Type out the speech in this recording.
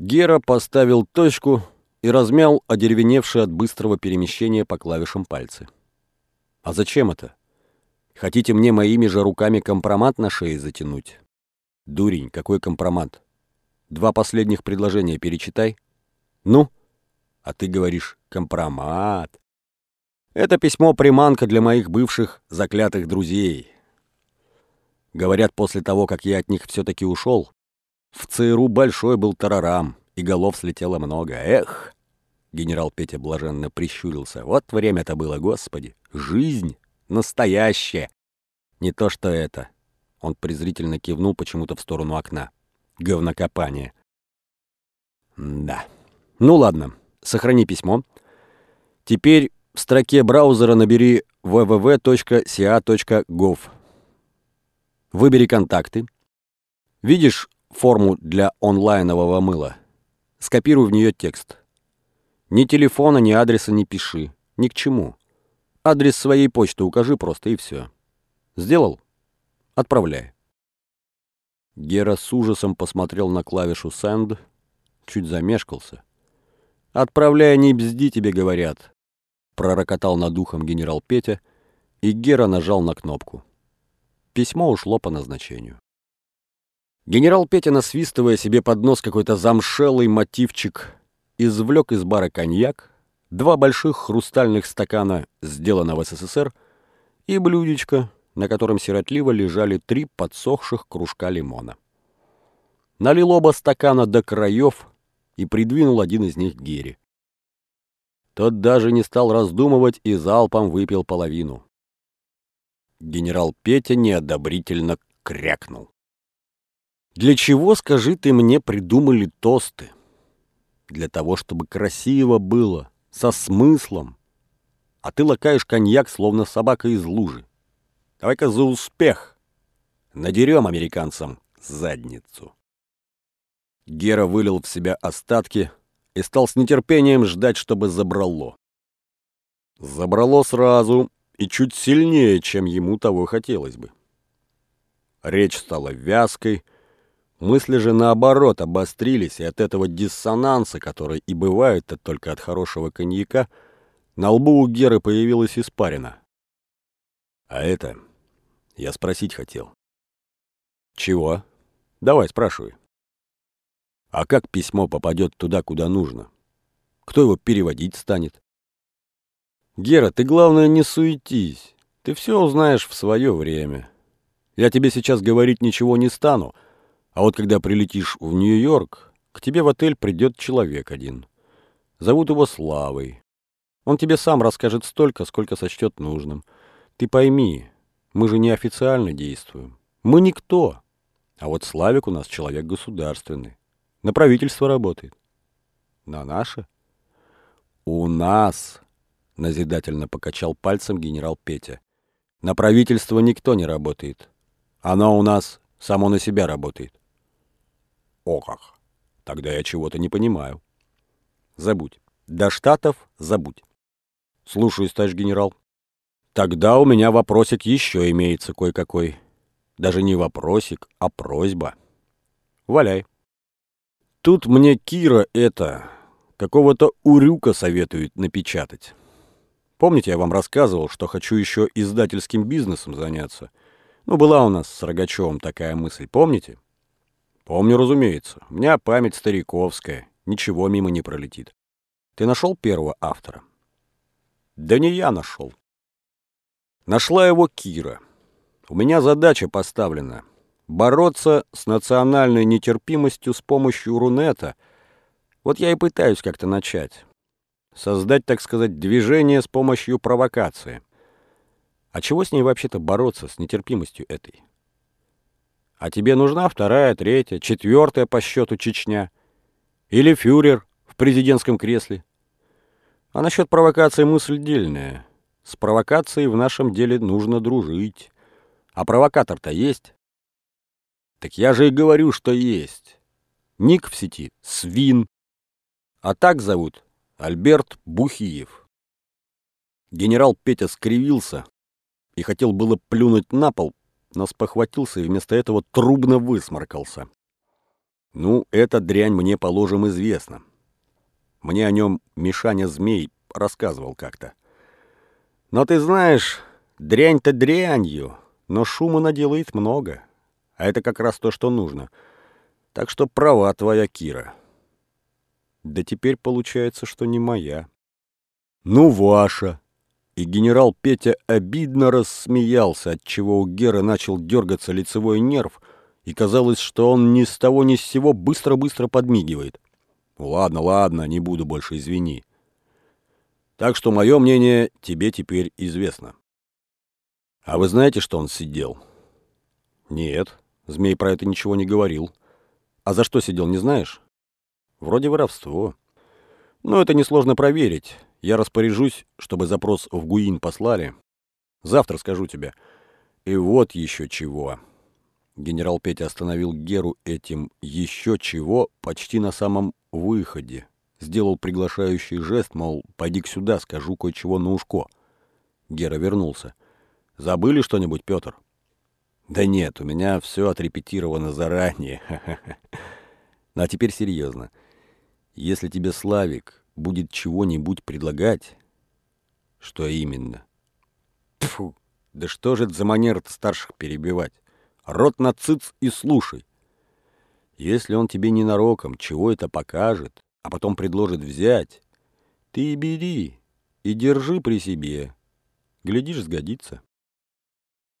Гера поставил точку и размял одеревеневшие от быстрого перемещения по клавишам пальцы. «А зачем это? Хотите мне моими же руками компромат на шее затянуть?» «Дурень, какой компромат? Два последних предложения перечитай». «Ну?» «А ты говоришь, компромат». «Это письмо-приманка для моих бывших заклятых друзей». Говорят, после того, как я от них все-таки ушел, в ЦРУ большой был тарарам, и голов слетело много. Эх! Генерал Петя блаженно прищурился. Вот время-то было, господи! Жизнь настоящая! Не то что это. Он презрительно кивнул почему-то в сторону окна. Говнокопание. Да. Ну ладно, сохрани письмо. Теперь в строке браузера набери www.ca.gov. Выбери контакты. Видишь форму для онлайнового мыла. Скопируй в нее текст. Ни телефона, ни адреса не пиши. Ни к чему. Адрес своей почты укажи просто и все. Сделал? Отправляй. Гера с ужасом посмотрел на клавишу «Send», чуть замешкался. «Отправляй, не бзди, тебе говорят», — пророкотал над ухом генерал Петя, и Гера нажал на кнопку. Письмо ушло по назначению. Генерал Петя, насвистывая себе под нос какой-то замшелый мотивчик, извлек из бара коньяк, два больших хрустальных стакана, сделанного в СССР, и блюдечко, на котором сиротливо лежали три подсохших кружка лимона. Налил оба стакана до краев и придвинул один из них Гере. Тот даже не стал раздумывать и залпом выпил половину. Генерал Петя неодобрительно крякнул. Для чего, скажи ты мне, придумали тосты? Для того, чтобы красиво было, со смыслом. А ты лакаешь коньяк, словно собака из лужи. Давай-ка за успех. Надерем американцам задницу. Гера вылил в себя остатки и стал с нетерпением ждать, чтобы забрало. Забрало сразу и чуть сильнее, чем ему того хотелось бы. Речь стала вязкой, Мысли же наоборот обострились, и от этого диссонанса, который и бывает-то только от хорошего коньяка, на лбу у Геры появилась испарина. А это я спросить хотел. Чего? Давай, спрашивай. А как письмо попадет туда, куда нужно? Кто его переводить станет? Гера, ты, главное, не суетись. Ты все узнаешь в свое время. Я тебе сейчас говорить ничего не стану, — а вот когда прилетишь в Нью-Йорк, к тебе в отель придет человек один. Зовут его Славой. Он тебе сам расскажет столько, сколько сочтет нужным. Ты пойми, мы же не официально действуем. Мы никто. А вот Славик у нас человек государственный. На правительство работает. На наше? У нас, назидательно покачал пальцем генерал Петя. На правительство никто не работает. Оно у нас само на себя работает. О как! Тогда я чего-то не понимаю. Забудь. До Штатов забудь. Слушаюсь, товарищ генерал. Тогда у меня вопросик еще имеется кое-какой. Даже не вопросик, а просьба. Валяй. Тут мне Кира это... Какого-то урюка советует напечатать. Помните, я вам рассказывал, что хочу еще издательским бизнесом заняться? Ну, была у нас с Рогачевым такая мысль, помните? Помню, разумеется. У меня память стариковская. Ничего мимо не пролетит. Ты нашел первого автора? Да не я нашел. Нашла его Кира. У меня задача поставлена. Бороться с национальной нетерпимостью с помощью Рунета. Вот я и пытаюсь как-то начать. Создать, так сказать, движение с помощью провокации. А чего с ней вообще-то бороться, с нетерпимостью этой? А тебе нужна вторая, третья, четвертая по счету Чечня? Или фюрер в президентском кресле? А насчет провокации мысль дельная. С провокацией в нашем деле нужно дружить. А провокатор-то есть? Так я же и говорю, что есть. Ник в сети — Свин. А так зовут Альберт Бухиев. Генерал Петя скривился и хотел было плюнуть на пол, но спохватился и вместо этого трубно высморкался. Ну, эта дрянь мне, положим, известна. Мне о нем Мишаня Змей рассказывал как-то. Но ты знаешь, дрянь-то дрянью, но шума наделает много. А это как раз то, что нужно. Так что права твоя, Кира. Да теперь получается, что не моя. Ну, ваша. И генерал Петя обидно рассмеялся, отчего у Геры начал дергаться лицевой нерв, и казалось, что он ни с того ни с сего быстро-быстро подмигивает. Ладно, ладно, не буду больше, извини. Так что мое мнение тебе теперь известно. А вы знаете, что он сидел? Нет, змей про это ничего не говорил. А за что сидел, не знаешь? Вроде воровство. Но это несложно проверить. Я распоряжусь, чтобы запрос в ГУИН послали. Завтра скажу тебе. И вот еще чего. Генерал Петя остановил Геру этим «еще чего» почти на самом выходе. Сделал приглашающий жест, мол, пойди сюда, скажу кое-чего на ушко. Гера вернулся. «Забыли что-нибудь, Петр?» «Да нет, у меня все отрепетировано заранее. Ну а теперь серьезно. Если тебе Славик будет чего-нибудь предлагать...» «Что именно?» Фу, да что же это за манера старших перебивать? Рот на циц и слушай. Если он тебе ненароком чего это покажет, а потом предложит взять, ты и бери, и держи при себе. Глядишь, сгодится.